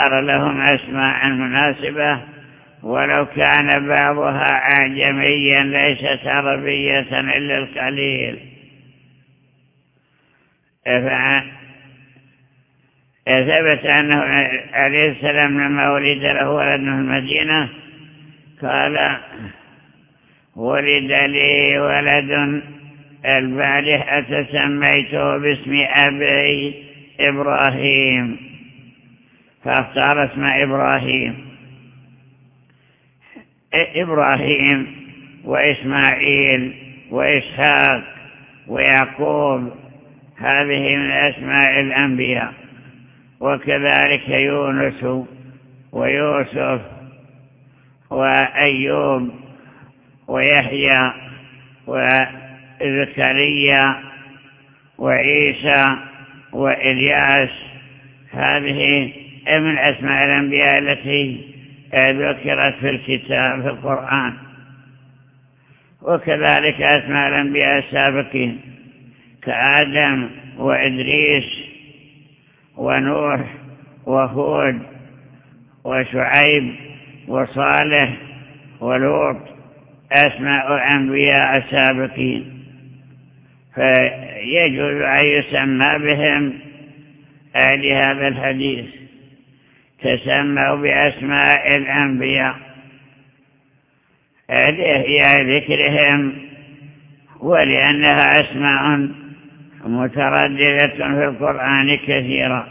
اختار لهم أسماء مناسبة ولو كان بعضها أعجميا ليست عربية إلا القليل. ثبت أنه عليه السلام لما ولد له ولد في المدينة قال ولد لي ولد البارحة سميته باسم أبي إبراهيم. فأختار اسم إبراهيم. إبراهيم وإسماعيل وإسحاق ويعقوب هذه من أسماء الأنبياء. وكذلك يونس ويوسف وأيوب ويحيى وزكريا وعيسى وإلياس. هذه من أسماء الأنبياء التي ذكرت في الكتاب في القرآن. وكذلك أسماء الأنبياء السابقين كآدم وإدريس ونوح وهود وشعيب وصالح ولوط أسماء الأنبياء السابقين. فيجوز أن يسمى بهم أهل هذا الحديث. تسموا بأسماء الأنبياء. هي ذكرهم ولأنها أسماء مترددة في القرآن كثيرا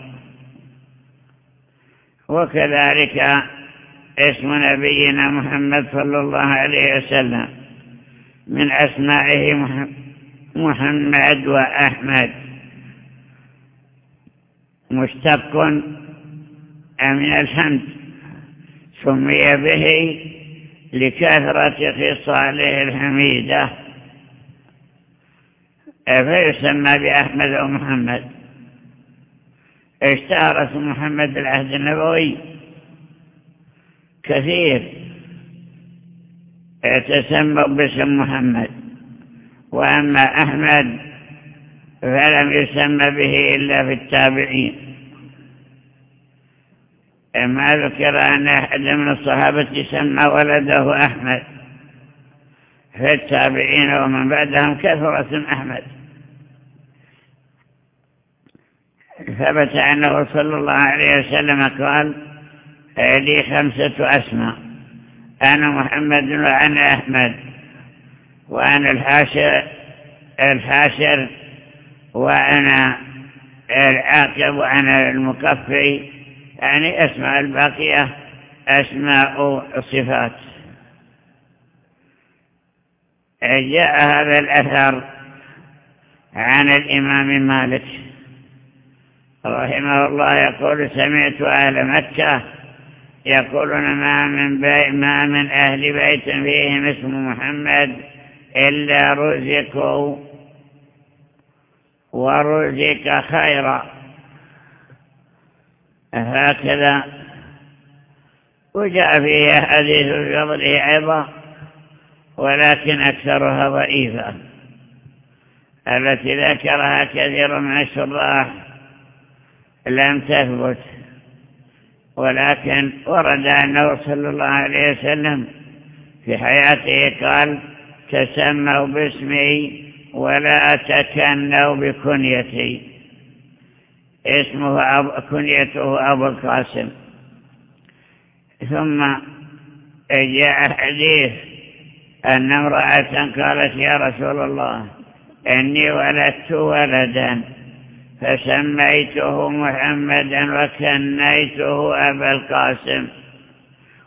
وكذلك اسم نبينا محمد صلى الله عليه وسلم من أسمائه محمد وأحمد. مشتق من الحمد سمي به لكثرة خصاله الحميدة. فيسمى بأحمد ومحمد اشتهر اسم محمد العهد النبوي. كثير. يتسمى باسم محمد. وأما أحمد فلم يسمى به إلا في التابعين. ما ذكر أن أحد من الصحابة سمى ولده أحمد في التابعين ومن بعدهم كثر اسم أحمد. ثبت أنه صلى الله عليه وسلم قال لي خمسة أسماء أنا محمد وأنا أحمد وأنا الحاشر الحاشر وأنا العاقب وأنا المكفي يعني أسماء الباقية أسماء صفات جاء هذا الأثر عن الإمام مالك. رحمه الله يقول سمعت أهل مكة يقولون ما من, بي ما من أهل بيت فيهم اسم محمد إلا رزقوا ورزق خيرا. هكذا. وجاء فيه حديث فضله أيضا ولكن أكثرها ضعيفة. التي ذكرها كثير من الشراح لم تثبت ولكن ورد أنه صلى الله عليه وسلم في حياته قال تسموا باسمي ولا تكنوا بكنيتي. اسمه أب... كنيته أبو القاسم. ثم جاء حديث أن امرأة قالت يا رسول الله إني ولدت ولدا فسميته محمدا وكنيته أبا القاسم.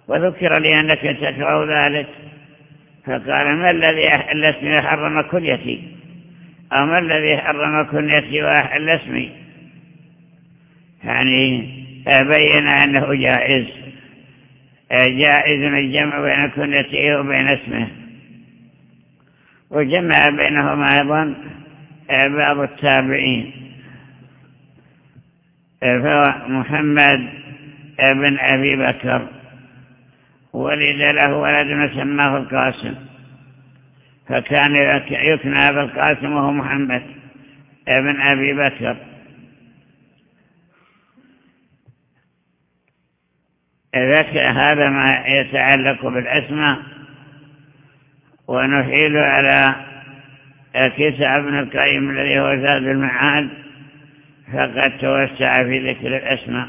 وذكر لي أنك تكره ذلك. فقال ما الذي أحل اسمي وحرم كنيتي؟ أو ما الذي حرم كنيتي وأحل اسمي؟ يعني بين أنه جائز جائز الجمع بين كنيته وبين اسمه. وجمع بينهما أيضا بعض التابعين. فمحمد ابن أبي بكر ولد له ولد سماه القاسم. فكان يكنى بالقاسم وهو محمد ابن أبي بكر. هذا ما يتعلق بالأسماء ونحيل على كتاب ابن القيم الذي هو زاد المعاد فقد توسع في ذكر الأسماء.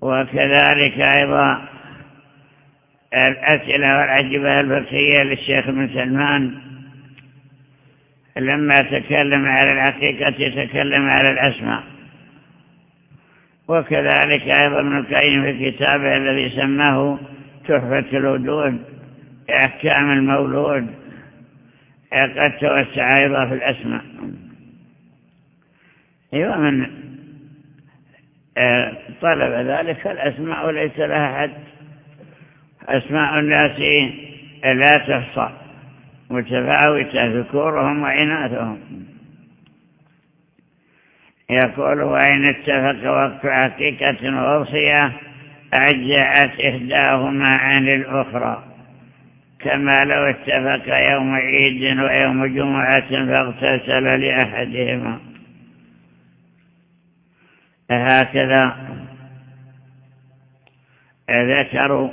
وكذلك أيضا الأسئلة والعجبة الفقهية للشيخ بن سلمان. لما تكلم على الحقيقة تكلم على الأسماء. وكذلك أيضا ابن القيم في كتابه الذي سماه تحفة الودود أحكام المولود قد توسع أيضا في الأسماء. أيوة من آه، طلب ذلك الأسماء ليس لها حد. أسماء الناس لا تحصى متفاوتة ذكورهم وإناثهم. يقول وإن اتفق وقت حقيقة ووصية أجعت إحداهما عن الأخرى. كما لو اتفق يوم عيد ويوم جمعة فاغتسل لأحدهما. هكذا ذكروا.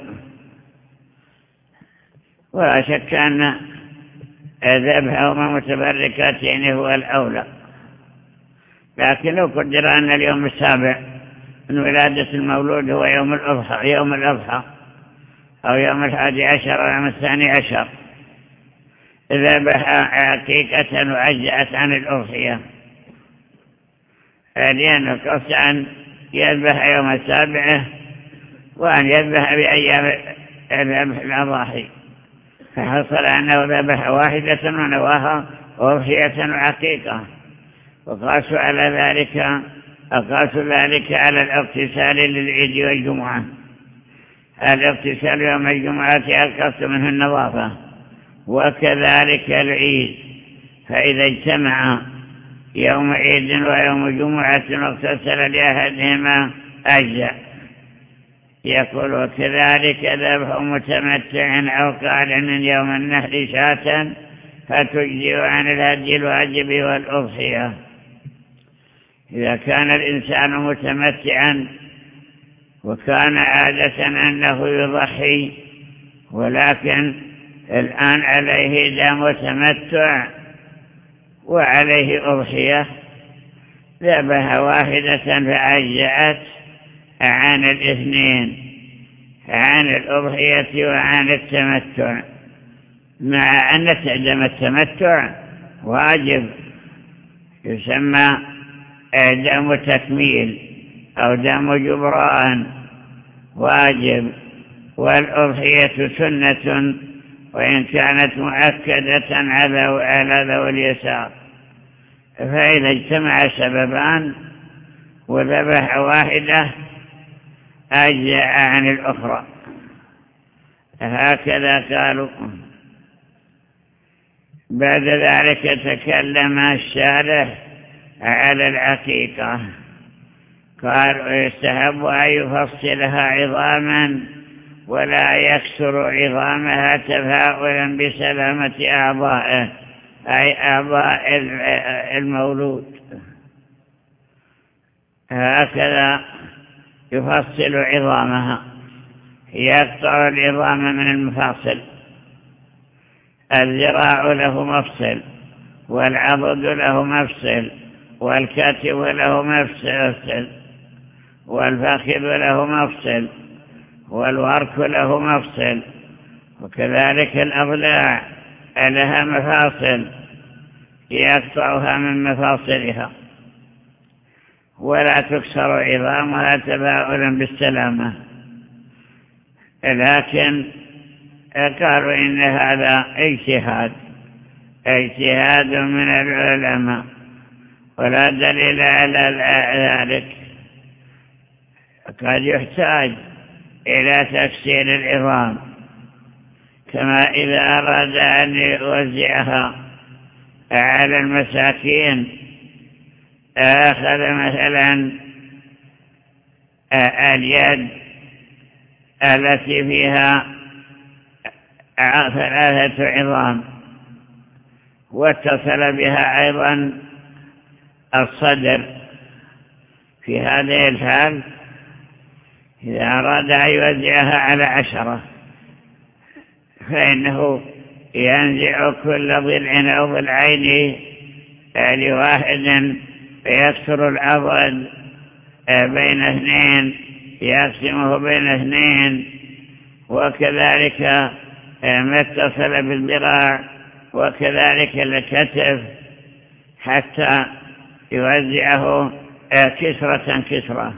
ولا شك أن ذبحهما متبركاتين هو الأولى. لكن لو قدر أن اليوم السابع من ولادة المولود هو يوم الأضحى يوم الأضحى أو يوم الحادي عشر أو يوم الثاني عشر. ذبح عقيقة وعجأت عن الأضحية. لأنه قصد أن يذبح يوم السابعة وأن يذبح بأيام ذبح الأضاحي فحصل أنه ذبح واحدة ونواها أضحية وعقيقة وقاسوا على ذلك أقاسوا ذلك على الاغتسال للعيد والجمعة. الاغتسال يوم الجمعة أقص منه النظافة وكذلك العيد. فإذا اجتمع يوم عيد ويوم جمعة واغتسل لأحدهما أجزأ يقول وكذلك ذبح متمتع أو قال من يوم النهر شاة فتجزئ عن الهدي الواجب والأضحية. إذا كان الإنسان متمتعا وكان عادة أنه يضحي ولكن الآن عليه دام تمتع وعليه أضحية ذبح واحدة فعجأت عن الاثنين عن الأضحية وعن التمتع. مع أن دم التمتع واجب يسمى دم تكميل أو دم جبران. واجب. والأضحية سنة وإن كانت مؤكدة على ذوي اليسار. فإذا اجتمع سببان وذبح واحدة أجزأ عن الأخرى. هكذا قالوا. بعد ذلك تكلم الشارح على العقيقة قال ويستحب أن يفصلها عظاما ولا يكسر عظامها تفاؤلا بسلامة أعضائه أي أعضاء المولود. هكذا يفصل عظامها. يقطع العظام من المفاصل. الذراع له مفصل والعضد له مفصل. والكتف له مفصل والفخذ له مفصل والورك له مفصل وكذلك الأضلاع لها مفاصل يقطعها من مفاصلها. ولا تكسر عظامها تباؤلا بالسلامة. لكن قالوا إن هذا اجتهاد اجتهاد من العلماء. ولا دليل على ذلك. قد يحتاج إلى تكسير العظام كما إذا أراد أن يوزعها على المساكين أخذ مثلا اليد التي فيها ثلاثة عظام واتصل بها أيضا الصدر. في هذه الحال إذا أراد أن يوزعها على عشرة فإنه ينزع كل ضلع أو ضلعين لواحد فيكسر العضد بين اثنين يقسمه بين اثنين وكذلك ما اتصل بالذراع وكذلك الكتف حتى يوزعه كسرة كسرة.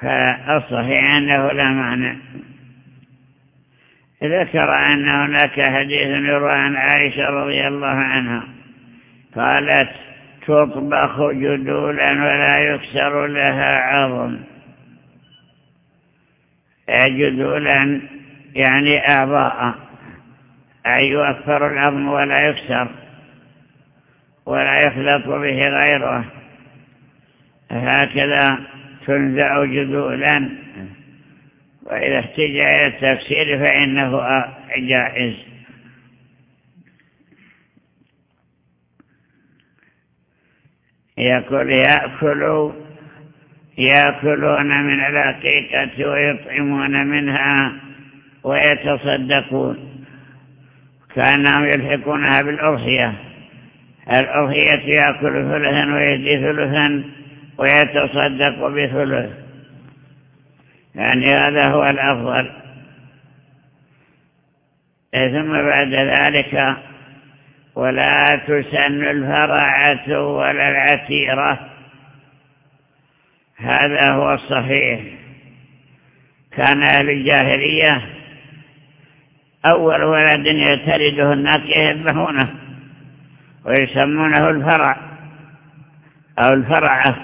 فالصحيح أنه لا معنى ذكر أن هناك حديث يروى عن عائشة رضي الله عنها. قالت تطبخ جدولا ولا يكسر لها عظم. جدولا يعني أعضاء. أي يؤثر العظم ولا يكسر. ولا يخلط به غيره. هكذا تنزع جذولا وإذا احتج إلى التفسير فإنه جائز. يقول يأكل يأكلون من العقيقة ويطعمون منها ويتصدقون. كأنهم يلحقونها بالأضحية. الأضحية يأكل ثلثا ويدي ثلثا ويتصدق بثلث. يعني هذا هو الأفضل. ثم بعد ذلك ولا تسن الفرعة ولا العتيرة. هذا هو الصحيح. كان أهل الجاهلية أول ولد يتلده الناس يهبهونه ويسمونه الفرع أو الفرعة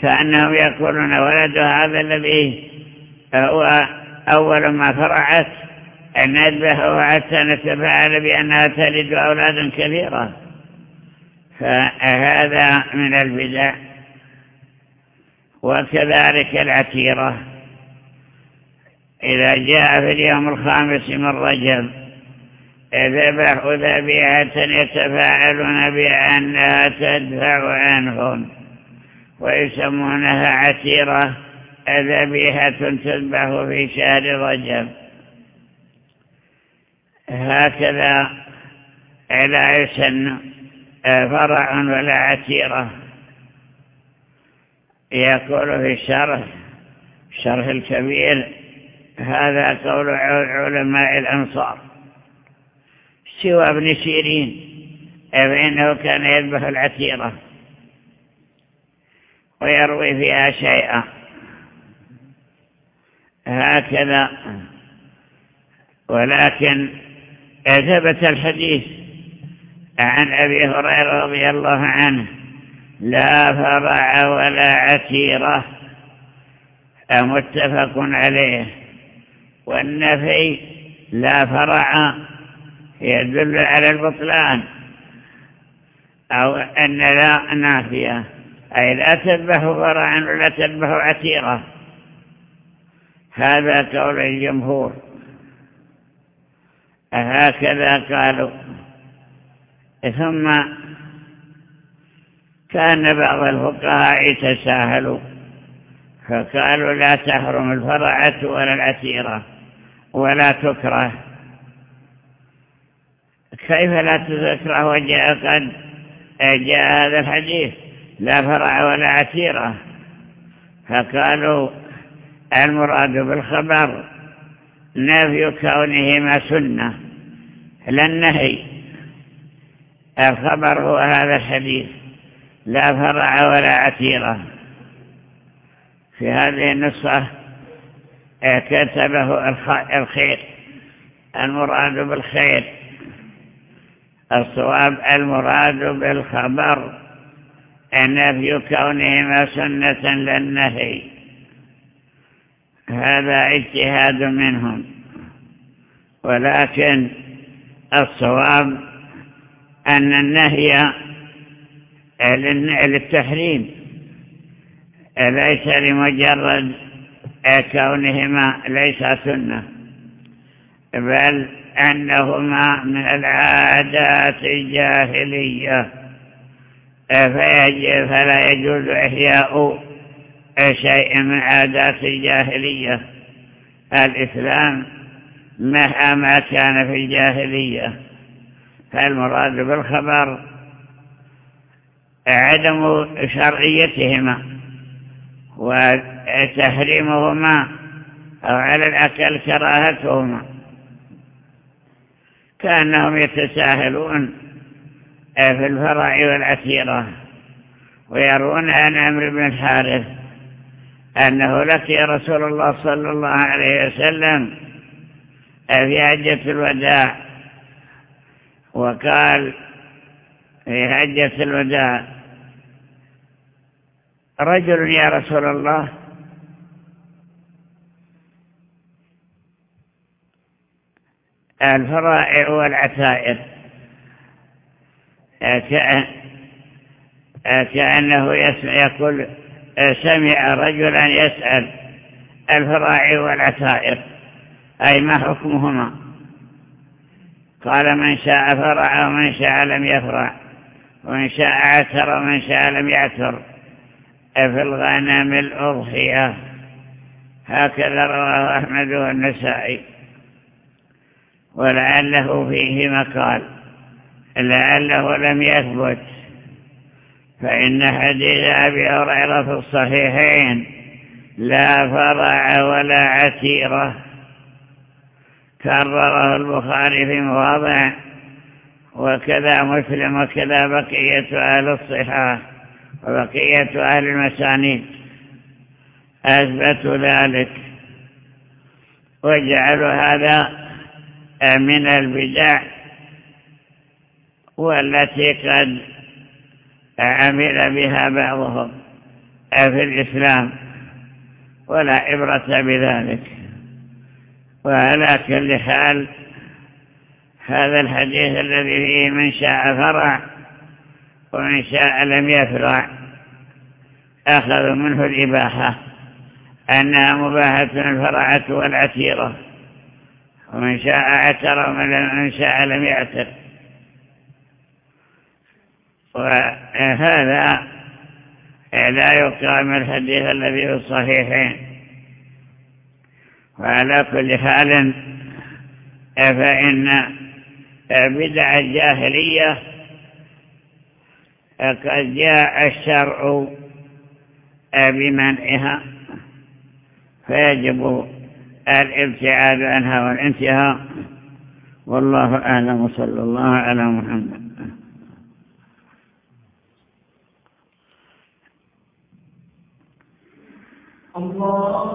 كأنهم يقولون ولد هذا الذي هو أول ما فرعت أن نذبحه حتى نتفاعل بأنها تلد أولادا كثيرة فهذا من البدع وكذلك العتيرة. إذا جاء في اليوم الخامس من رجب ذبحوا ذبيحة يتفاعلون بأنها تدفع عنهم ويسمونها عتيرة ذبيحة تذبح في شهر رجب. هكذا لا يسن فرع ولا عتيرة يقول في الشرح الشرح الكبير هذا قول علماء الأنصار. سوى ابن سيرين فإنه كان يذبح العتيرة ويروي فيها شيئا. هكذا. ولكن ثبت الحديث عن أبي هريرة رضي الله عنه لا فرع ولا عتيرة متفق عليه. والنفي لا فرع يدل على البطلان. أو أن لا نافية. أي لا تذبح فرعا ولا تذبح عتيرة هذا قول الجمهور. هكذا قالوا. ثم كان بعض الفقهاء يتساهلوا. فقالوا لا تحرم الفرعة ولا العتيرة ولا تكره. كيف لا تكره وجاء قد جاء هذا الحديث؟ لا فرع ولا عتيرة فقالوا المراد بالخبر نفي كونهما سنة لا النهي. الخبر هو هذا الحديث لا فرع ولا عتيرة في هذه النصة كتبه الخير المراد بالخير. الصواب المراد بالخبر نفي كونهما سنة للنهي. هذا اجتهاد منهم. ولكن الصواب أن النهي للتحريم ليس لمجرد كونهما ليس سنة بل أنهما من العادات الجاهلية. فلا يجوز إحياء شيء من عادات الجاهلية. الإسلام مهما كان في الجاهلية فالمراد بالخبر عدم شرعيتهما وتحريمهما أو على الأكل كراهتهما. كأنهم يتساهلون في الفرع والعسيرة ويرون عن عمرو بن الحارث أنه لقي رسول الله صلى الله عليه وسلم في حجة الوداع وقال في حجة الوداع رجل يا رسول الله الفرائع والعتائر كأنه يقول سمع رجلا يسأل الفرائع والعتائر أي ما حكمهما؟ قال من شاء فرع ومن شاء لم يفرع ومن شاء عتر ومن شاء لم يعتر في الغنم الأضحية؟ هكذا رواه أحمد والنسائي. ولعله فيه مقال. لعله لم يثبت. فإن حديث أبي هريرة في الصحيحين لا فرع ولا عتيرة كرره البخاري في مواضع وكذا مسلم وكذا بقية أهل الصحاح وبقية أهل المسانيد. أثبتوا ذلك. وجعلوا هذا من البدع والتي قد عمل بها بعضهم في الإسلام ولا عبرة بذلك. وعلى كل حال هذا الحديث الذي فيه من شاء فرع ومن شاء لم يفرع أخذ منه الإباحة أنها مباحة الفرعة والعتيرة ومن شاء عتر ومن شاء لم يعتر. وهذا لا يقام الحديث الذي في الصحيحين. وعلى كل حال فإن بدع الجاهلية قد جاء الشرع بمنعها. فيجب الابتعاد عنها والانتهاء. والله أعلم صلى الله على محمد. الله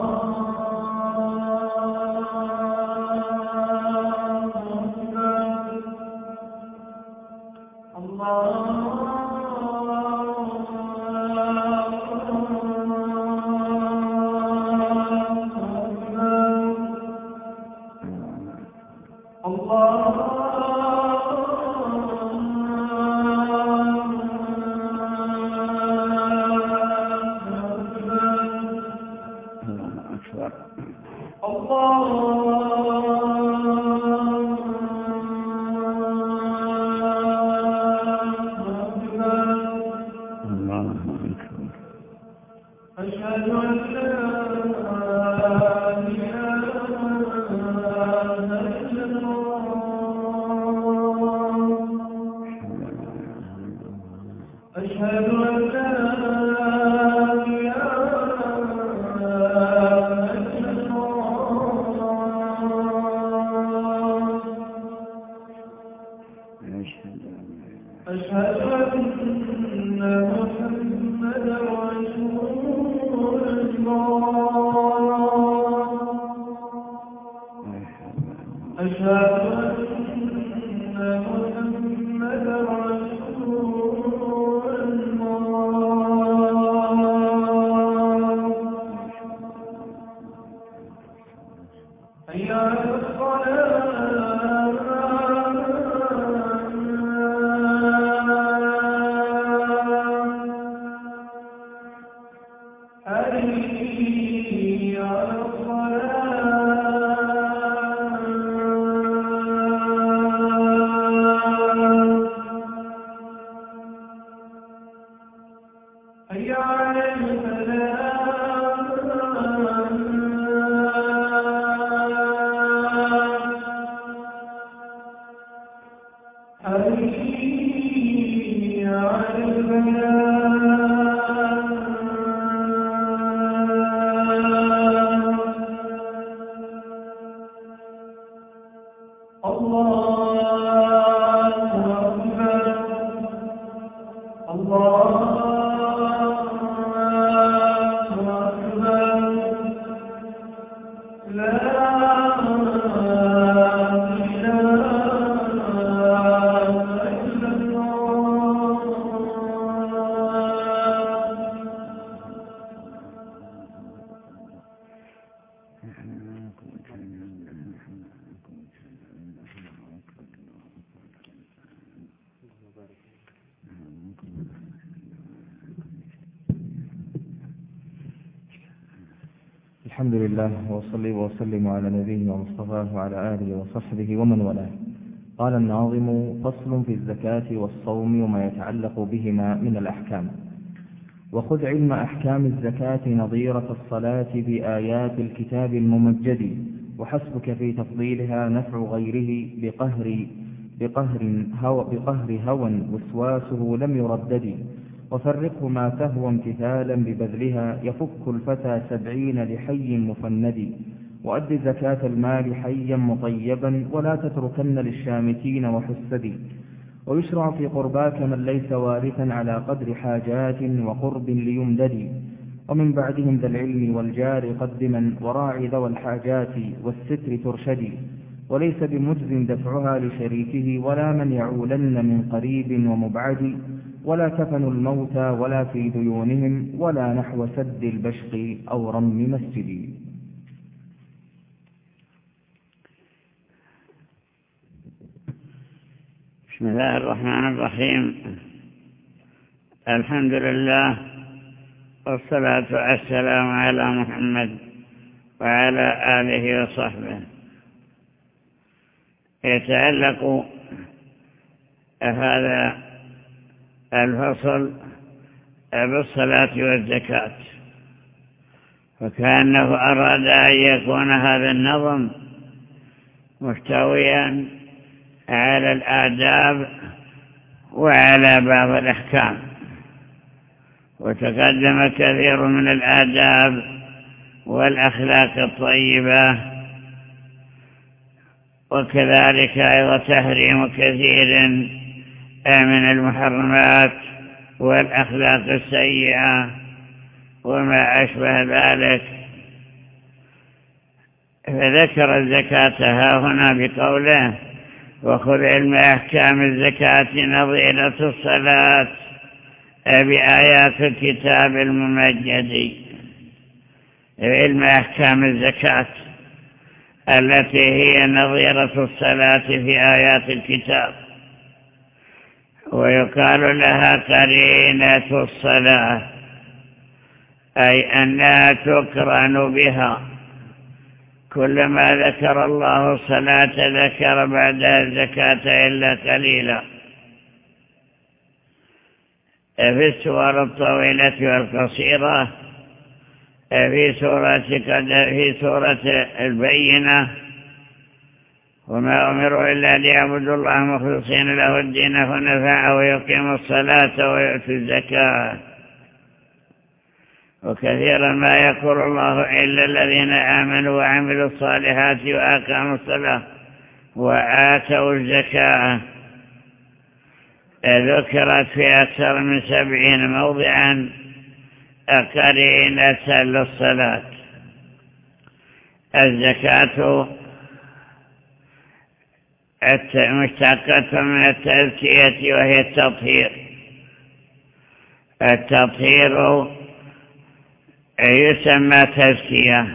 الحمد لله وصلي وسلم على نبيه ومصطفاه وعلى آله وصحبه ومن والاه. قال الناظم فصل في الزكاة والصوم وما يتعلق بهما من الأحكام. وخذ علم أحكام الزكاة نظيرة الصلاة بآيات الكتاب الممجد وحسبك في تفضيلها نفع غيره بقهر بقهر هوى, بقهر هوى وسواسه لم يردد. وفرقه ما تهوى امتثالا ببذلها يفك الفتى سبعين لحي مفند. وأد زكاة المال حيا مطيبا ولا تتركن للشامتين وحسد. ويشرع في قرباك من ليس وارثا على قدر حاجات وقرب ليمدد. ومن بعدهم ذا العلم والجار قدما وراعي ذوى الحاجات والستر ترشدي وليس بمجز دفعها لشريكه ولا من يعولن من قريب ومبعد. ولا كفن الموتى ولا في ديونهم ولا نحو سد البشق أو رم مسجد. بسم الله الرحمن الرحيم. الحمد لله والصلاة والسلام على محمد وعلى آله وصحبه. يتعلق هذا الفصل بالصلاة والزكاة. فكأنه أراد أن يكون هذا النظم محتويا على الآداب وعلى بعض الأحكام. وتقدم كثير من الآداب والأخلاق الطيبة وكذلك أيضا تحريم كثير من المحرمات والأخلاق السيئة وما أشبه ذلك. فذكر الزكاة ها هنا بقوله وخذ علم أحكام الزكاة نظيرة الصلاة. بآيات الكتاب الممجد. علم أحكام الزكاة التي هي نظيرة الصلاة في آيات الكتاب. ويقال لها قرينة الصلاة أي أنها تقرن بها. كلما ذكر الله الصلاة ذكر بعدها الزكاة إلا قليلا. في السور الطويلة والقصيرة في سورة في سورة البينة وما أمروا إلا ليعبدوا الله مخلصين له الدين حنفاء ويقيموا الصلاة ويؤتوا الزكاة. وكثيرا ما يذكر الله إلا الذين آمنوا وعملوا الصالحات وأقاموا الصلاة وآتوا الزكاة. ذكرت في أكثر من سبعين موضعا قرينة للصلاة الزكاة مشتقة من التزكية وهي التطهير. التطهير يسمى تزكية.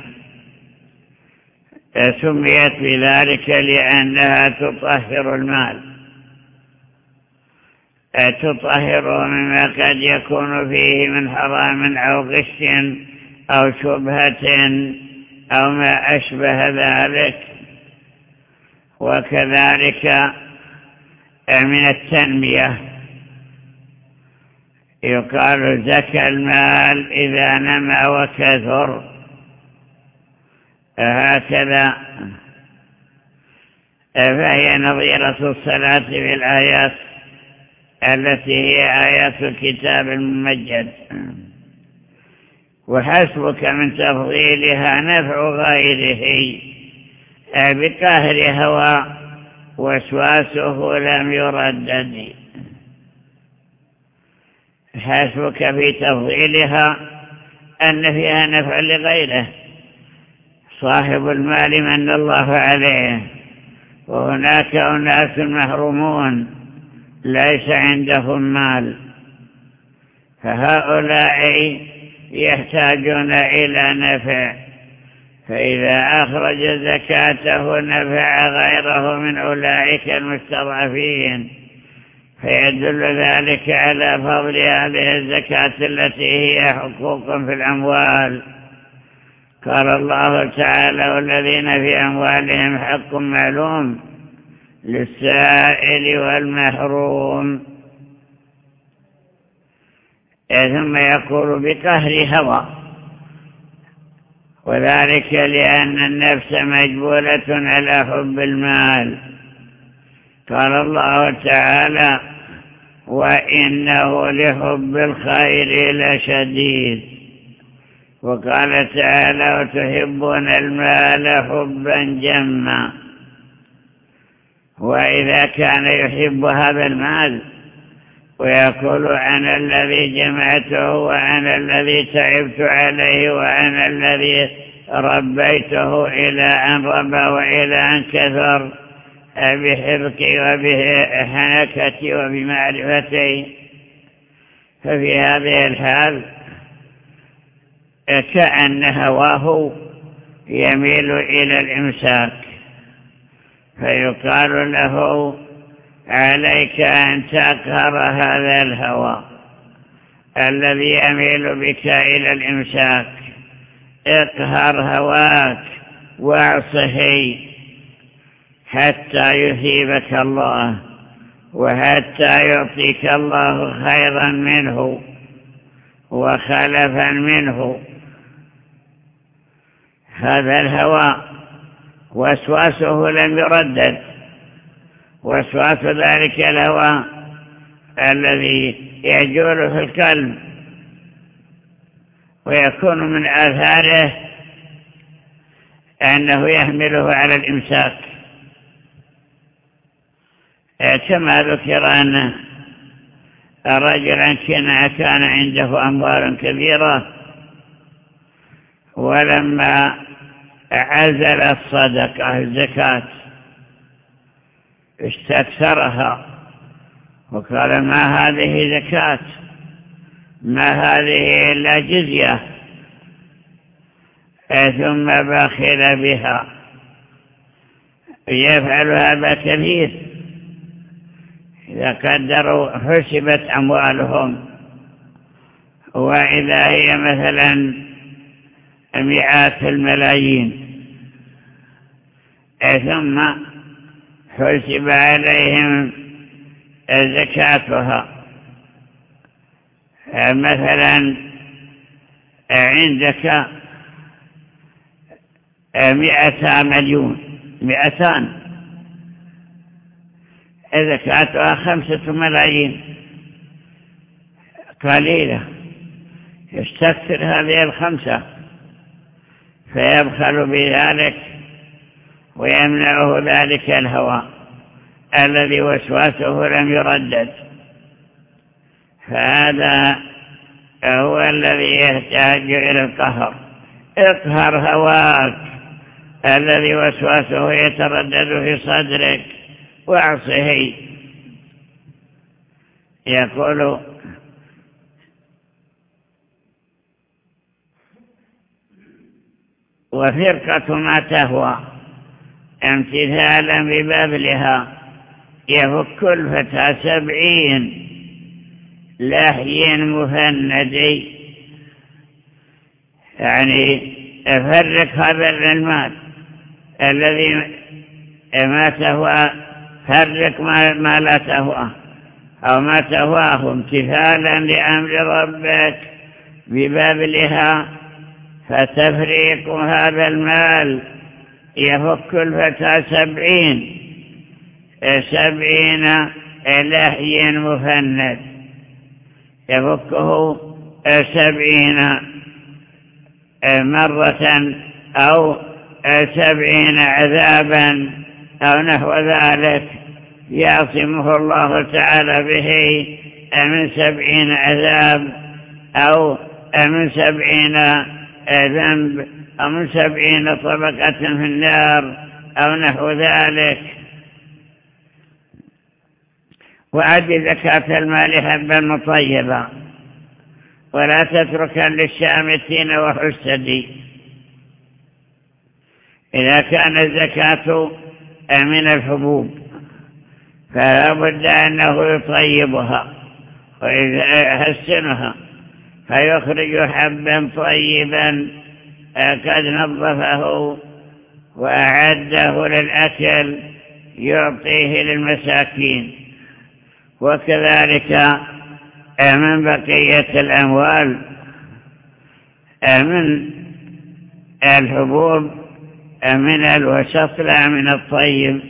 سميت بذلك لأنها تطهر المال. تطهر مما قد يكون فيه من حرام أو غش أو شبهة أو ما أشبه ذلك. وكذلك من التنمية. يقال زكى المال إذا نمى وكثر. هكذا. فهي نظيرة الصلاة بالآيات التي هي آيات الكتاب الممجد. وحسبك من تفضيلها نفع غيره. بقهر هوى وسواسه لم يردد. حسبك في تفضيلها أن فيها نفع لغيره. صاحب المال من الله عليه. وهناك أناس محرومون ليس عندهم مال. فهؤلاء يحتاجون إلى نفع. فإذا أخرج زكاته نفع غيره من أولئك المستضعفين. فيدل ذلك على فضل هذه الزكاة التي هي حقوق في الأموال. قال الله تعالى والذين في أموالهم حق معلوم للسائل والمحروم. ثم يقول بقهر هوى. وذلك لأن النفس مجبولة على حب المال. قال الله تعالى وإنه لحب الخير لشديد وقال تعالى وتحبون المال حبا جما. وإذا كان يحب هذا المال ويقول أنا الذي جمعته وأنا الذي تعبت عليه وأنا الذي ربيته إلى أن ربى وإلى أن كثر بحرقي وبحنكتي وبمعرفتي. ففي هذه الحال كأن هواه يميل إلى الإمساك. فيقال له عليك أن تقهر هذا الهوى الذي يميل بك إلى الإمساك. اقهر هواك واعصه حتى يثيبك الله وحتى يعطيك الله خيرا منه وخلفا منه. هذا الهوى وسواسه لم يردد. وسواس ذلك الهوى الذي يجول في القلب ويكون من آثاره أنه يحمله على الإمساك. كما ذكر أن رجلا كان عنده أموال كبيرة ولما عزل الصدقة الزكاة. استكثرها وقال ما هذه زكاة؟ ما هذه إلا جزية. ثم بخل بها. يفعل هذا كثير إذا قدروا حسبت أموالهم. وإذا هي مثلا مئات الملايين. ثم حسب عليهم زكاتها. مثلا عندك مئتا مليون مئتان. زكاتها خمسة ملايين. قليلة. يستكثر هذه الخمسة. فيبخل بذلك ويمنعه ذلك الهوى الذي وسواسه لم يردد. فهذا هو الذي يحتاج إلى القهر. اقهر هواك الذي وسواسه يتردد في صدرك واعصه يقول وفرقة ما تهوى. امتثالا ببذلها يفك الفتى سبعين لحي مفندي. يعني أفرق هذا المال. الذي ما تهوى فرق ما, لا تهوى أو ما تهواه امتثالا لأمر ربك ببذلها فتفريق هذا المال. يفك الفتى سبعين سبعين لحي مفند. يفكه سبعين مرة أو سبعين عذابا أو نحو ذلك. يعصمه الله تعالى به من سبعين عذاب أو من سبعين ذنب. من سبعين طبقة في النار أو نحو ذلك. وأد زكاة المال حبا مطيبا. ولا تتركا للشامتين وحسدي إذا كان الزكاة من الحبوب فلا بد أنه يطيبها ويحسنها فيخرج حبا طيبا. قد نظفه وأعده للأكل يعطيه للمساكين. وكذلك من بقية الأموال من الحبوب من لا من الطيب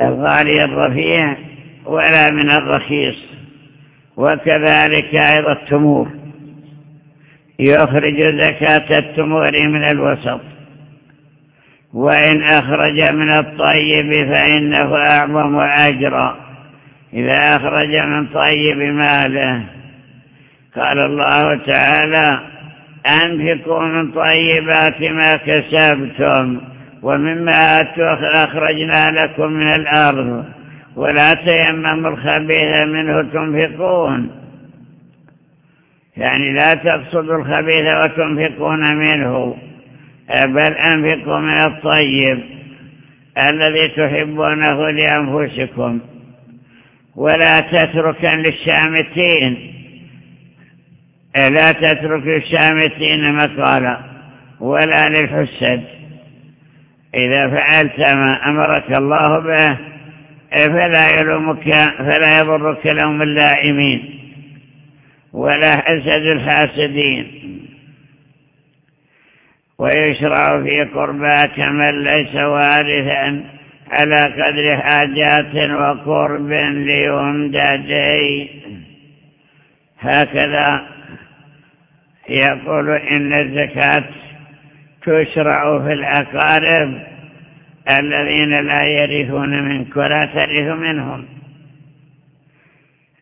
الغالي الرفيع ولا من الرخيص. وكذلك أيضا التمور. يخرج زكاة التمور من الوسط. وإن أخرج من الطيب فإنه أعظم أجرا. إذا أخرج من طيب ماله. قال الله تعالى أنفقوا من طيبات ما كسبتم ومما أخرجنا لكم من الأرض. ولا تيمموا الخبيث منه تنفقون. يعني لا تقصدوا الخبيث وتنفقون منه بل أنفقوا من الطيب الذي تحبونه لأنفسكم. ولا تتركا للشامتين لا تترك للشامتين مقالا ولا للحسد. إذا فعلت ما أمرك الله به فلا يلومك فلا يضرك لوم اللائمين. ولا حسد الحاسدين ويشرع في قربات من ليس وارثا على قدر حاجات وقرب ليمددي هكذا يقول إن الزكاة تشرع في الأقارب الذين لا يرثون منك ولا ترث منهم.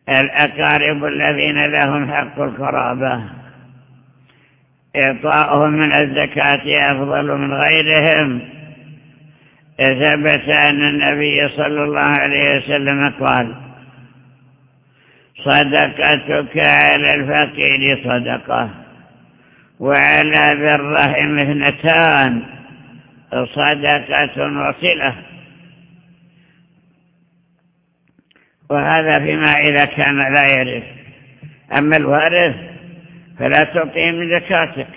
الأقارب الذين لهم حق القرابة. إعطاؤهم من الزكاة أفضل من غيرهم. ثبت أن النبي صلى الله عليه وسلم قال صدقتك على الفقير صدقة وعلى ذي الرحم اثنتان صدقة وصلة. وهذا فيما إذا كان لا يرث. أما الوارث فلا تعطيه من زكاتك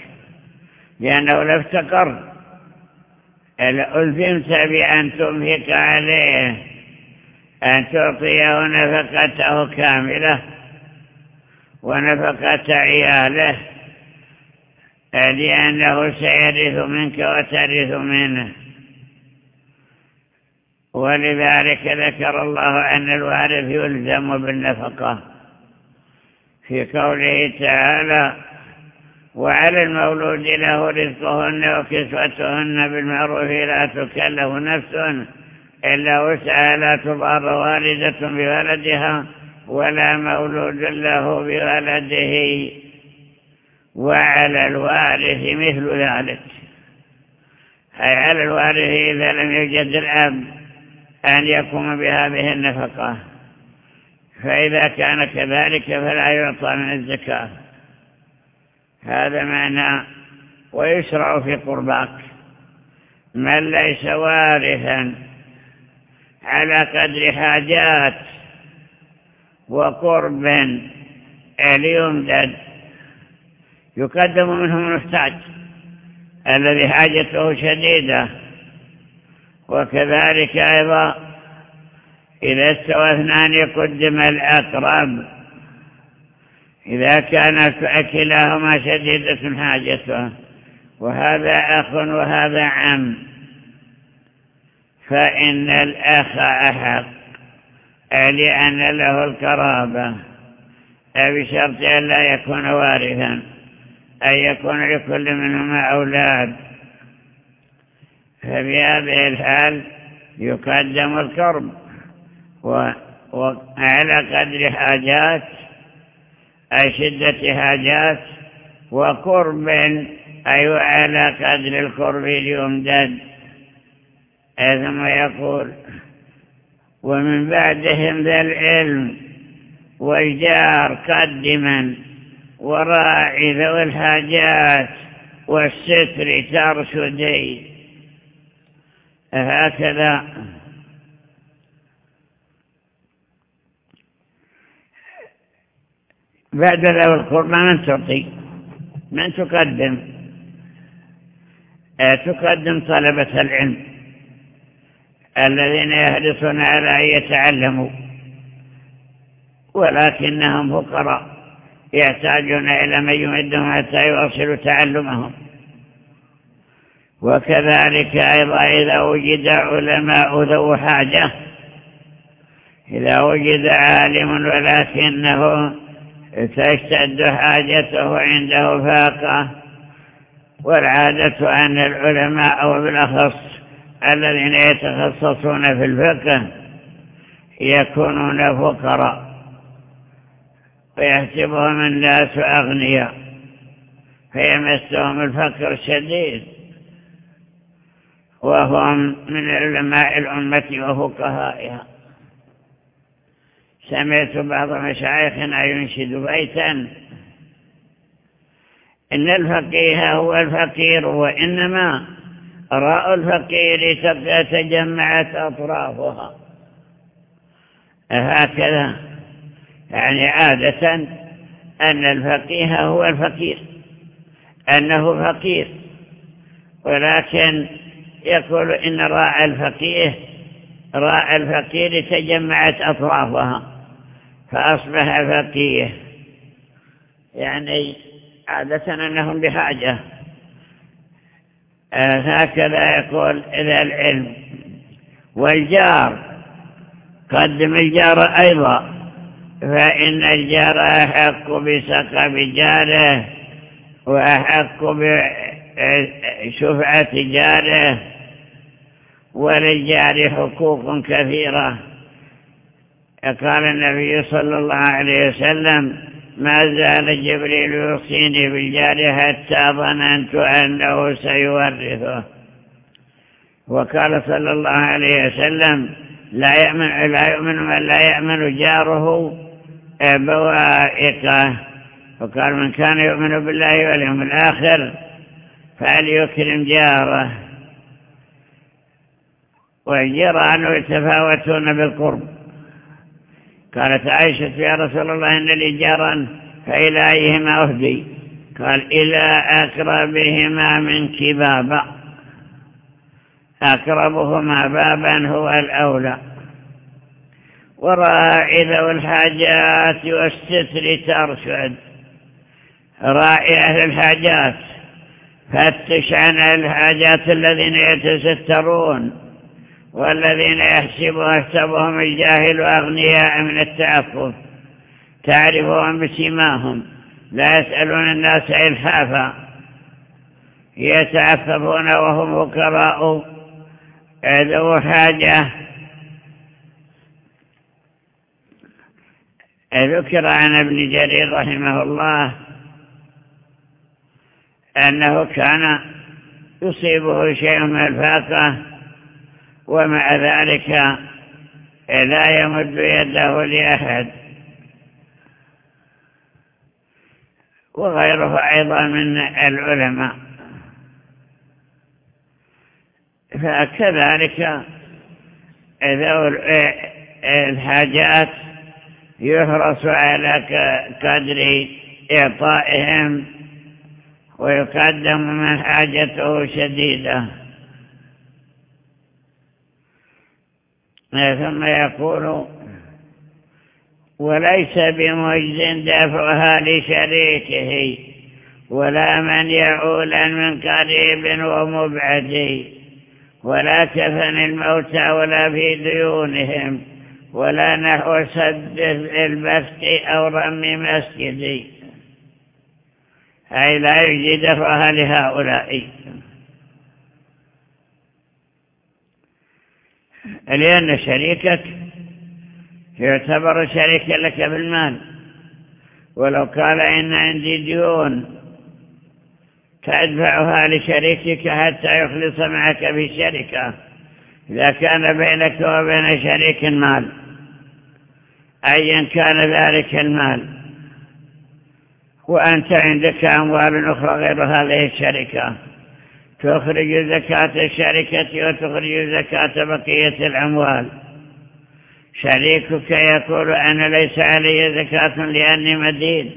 لأنه لو افتقر ألزمت بأن تنفق عليه أن تعطيه نفقته كاملة ونفقة عياله لأنه سيرث منك وترث منه. ولذلك ذكر الله أن الوارث يلزم بالنفقة. في قوله تعالى وعلى المولود له رزقهن وكسوتهن بالمعروف لا تكلف نفس إلا وسعها لا تضار والدة بولدها ولا مولود له بولده. وعلى الوارث مثل ذلك. أي على الوارث إذا لم يوجد الأب. أن يقوم بهذه النفقة. فإذا كان كذلك فلا يعطى من الزكاة. هذا معنى ويشرع في قرباك. من ليس وارثا على قدر حاجات وقرب ليمدد يقدم منه المحتاج الذي حاجته شديدة. وكذلك أيضا إذا استوى اثنان يقدم الأقرب. إذا كان كلاهما شديدة حاجته. وهذا أخ وهذا عم. فإن الأخ أحق. لأن له القرابة بشرط أن لا يكون وارثا. أن يكون لكل منهما أولاد. ففي هذه الحال يقدم الكرب. وعلى قدر حاجات أي شدة حاجات وقرب أي على قدر القرب يمدد ثم يقول ومن بعدهم ذا العلم والجار قدما وراعي ذوي الحاجات والستر ترشدي. هكذا بعد ذوي القربى من تعطي من تقدم؟ تقدم طلبة العلم الذين يحرصون على أن يتعلموا ولكنهم فقراء يحتاجون إلى من يمدهم حتى يواصلوا تعلمهم. وكذلك أيضا إذا وجد علماء ذو حاجة إذا وجد عالم ولكنه تشتد حاجته عنده فاقة والعادة أن العلماء وبالأخص الذين يتخصصون في الفقه يكونون فقراء ويحسبهم الناس أغنياء فيمسهم الفقر الشديد وهم من علماء الأمة وفقهائها. سمعت بعض مشايخنا ينشد بيتا إن الفقيه هو الفقير وإنما راء الفقير تجمعت أطرافها. هكذا يعني عادة أن الفقيه هو الفقير أنه فقير ولكن يقول إن راء الفقيه راء الفقير تجمعت أطرافها فأصبح فقيه يعني عادة أنهم بحاجة. آه، هكذا يقول إلى العلم. والجار قدم الجار أيضا. فإن الجار أحق بسقب جاره وأحق بشفعة جارة وللجار حقوق كثيرة. قال النبي صلى الله عليه وسلم ما زال جبريل يوصيني بالجار حتى ظننت أنه سيورثه. وقال صلى الله عليه وسلم لا يؤمن, لا يؤمن من لا يأمن جاره بوائقه وقال من كان يؤمن بالله واليوم الآخر فليكرم جاره والجيران يتفاوتون بالقرب. قالت عائشة يا رسول الله إن لي جارا فإلى أيهما أهدي. قال إلى أقربهما منك بابا أقربهما بابا هو الأولى. وراعي ذو الحاجات والستر ترشد. راعي أهل الحاجات. فتش عن الحاجات الذين يتسترون والذين يحسب يحسبهم الجاهل أغنياء من التعفف. تعرفهم بسيماهم لا يسألون الناس إلحافا. يتعففون وهم فقراء. ذو حاجة. ذكر عن ابن جرير رحمه الله أنه كان يصيبه شيء من الفاقة ومع ذلك لا يمد يده لأحد. وغيره أيضا من العلماء. فكذلك ذو الحاجات يحرص على قدر إعطائهم ويقدم من حاجته شديدة ثم يقول وليس بمجد دفعها لشريكه ولا من يعول من قريب ومبعد ولا كفن الموتى ولا في ديونهم ولا نحو سد البث أو رم مسجد أي لا يجد دفعها لهؤلاء لأن شريكك يعتبر شريكا لك بالمال. ولو قال إن عندي ديون تدفعها لشريكك حتى يخلص معك في الشركة إذا كان بينك وبين شريك مال أيا كان ذلك المال. وأنت عندك أموال أخرى غير هذه الشركة. تخرج زكاة الشركة وتخرج زكاة بقية الأموال. شريكك يقول أنا ليس علي زكاة لأني مدين.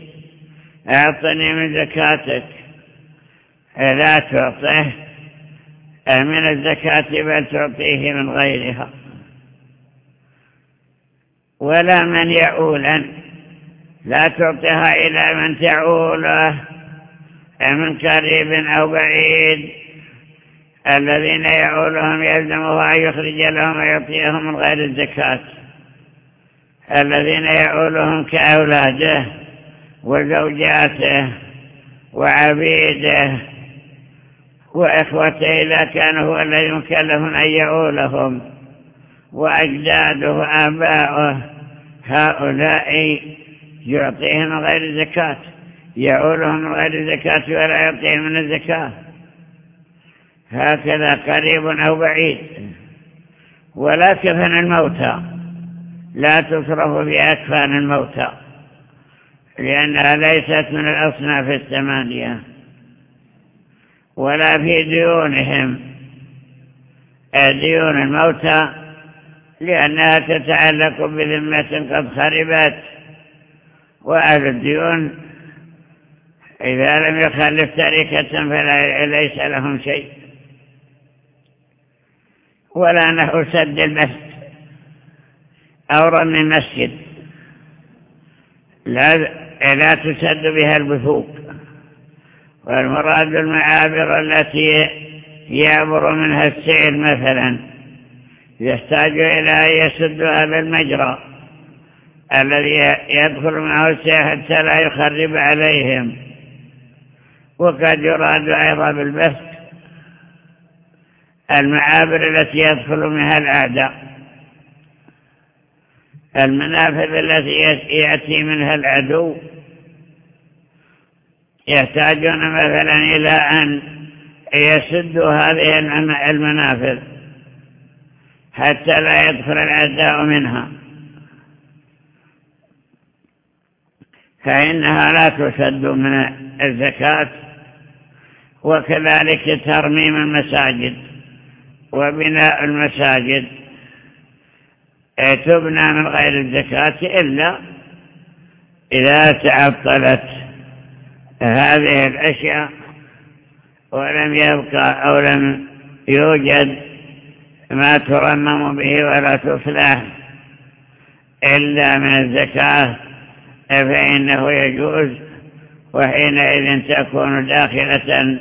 أعطني من زكاتك. لا تعطيه من الزكاة بل تعطيه من غيرها. ولا من يعولا لا تعطيها إلى من تعوله من قريب أو بعيد. الذين يعولهم يلزمه أن يخرج لهم ويعطيهم من غير الزكاة. الذين يعولهم كأولاده وزوجاته وعبيده وإخوته إذا كان هو الذي مكلف أن يعولهم. وأجداده وآباؤه هؤلاء يعطيهم غير الزكاة. يعولهم غير الزكاة ولا يعطيهم من الزكاة. هكذا قريب أو بعيد. ولا كفن الموتى لا تصرف في أكفان الموتى لأنها ليست من الأصناف الثمانية. ولا في ديونهم. ديون الموتى لأنها تتعلق بذمة قد خربت. وأهل الديون إذا لم يخلف تركة فليس لهم شيء. ولا نحو سد المسجد. أو رمي المسجد لا, لا تسد بها البثوق والمراد المعابر التي يعبر منها السيل مثلا. يحتاج إلى أن يسد هذا المجرى الذي يدخل معه السيل حتى لا يخرب عليهم. وقد يراد أيضا بالبث المعابر التي يدخل منها الأعداء. المنافذ التي يأتي منها العدو. يحتاجون مثلا إلى أن يسدوا هذه المنافذ حتى لا يدخل الأعداء منها. فإنها لا تسد من الزكاة وكذلك ترميم المساجد وبناء المساجد. تبنى من غير الزكاة إلا إذا تعطلت هذه الأشياء ولم يبقى أو لم يوجد ما ترمم به ولا تصلح إلا من الزكاة. فإنه يجوز وحينئذ تكون داخلة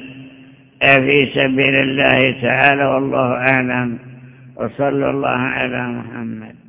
في سبيل الله تعالى والله أعلم. وصلى الله على محمد.